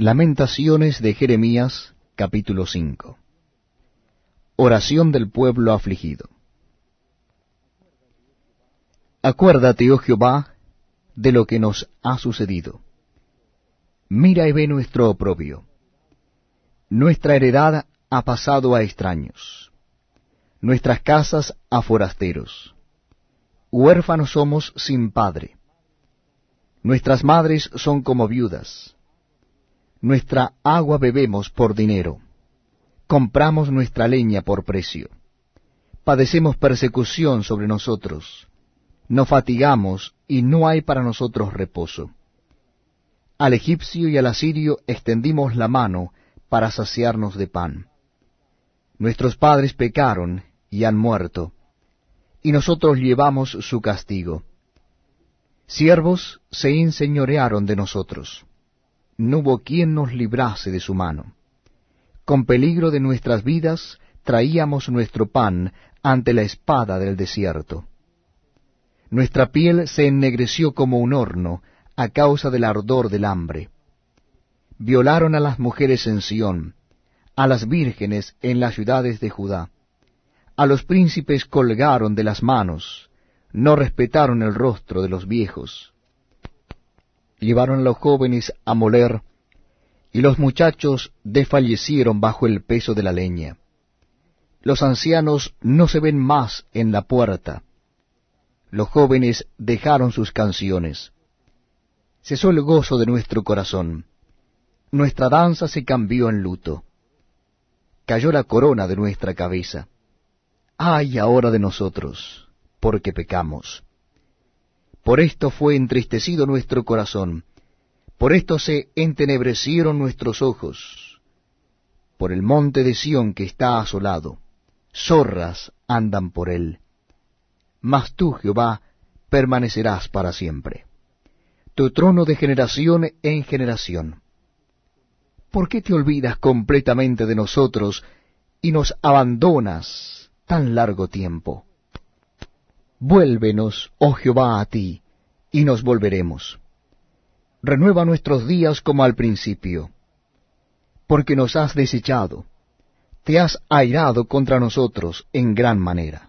Lamentaciones de Jeremías capítulo 5 Oración del pueblo afligido Acuérdate, oh Jehová, de lo que nos ha sucedido. Mira y ve nuestro oprobio. Nuestra heredad ha pasado a extraños, nuestras casas a forasteros. Huérfanos somos sin padre. Nuestras madres son como viudas nuestra agua bebemos por dinero, compramos nuestra leña por precio, padecemos persecución sobre nosotros, nos fatigamos y no hay para nosotros reposo. Al egipcio y al asirio extendimos la mano para saciarnos de pan. Nuestros padres pecaron y han muerto, y nosotros llevamos su castigo. Siervos se enseñorearon de nosotros no hubo quien nos librase de su mano. Con peligro de nuestras vidas traíamos nuestro pan ante la espada del desierto. Nuestra piel se ennegreció como un horno a causa del ardor del hambre. Violaron a las mujeres en Sión, a las vírgenes en las ciudades de Judá. A los príncipes colgaron de las manos, no respetaron el rostro de los viejos llevaron a los jóvenes a moler, y los muchachos desfallecieron bajo el peso de la leña. Los ancianos no se ven más en la puerta. Los jóvenes dejaron sus canciones. Cesó el gozo de nuestro corazón. Nuestra danza se cambió en luto. Cayó la corona de nuestra cabeza. Ay ahora de nosotros, porque pecamos. Por esto fue entristecido nuestro corazón, por esto se entenebrecieron nuestros ojos, por el monte de Sión que está asolado, zorras andan por él. Mas tú, Jehová, permanecerás para siempre. Tu trono de generación en generación. ¿Por qué te olvidas completamente de nosotros y nos abandonas tan largo tiempo? Vuélvenos, oh Jehová, a ti, y nos volveremos. Renueva nuestros días como al principio, porque nos has desechado, te has airado contra nosotros en gran manera.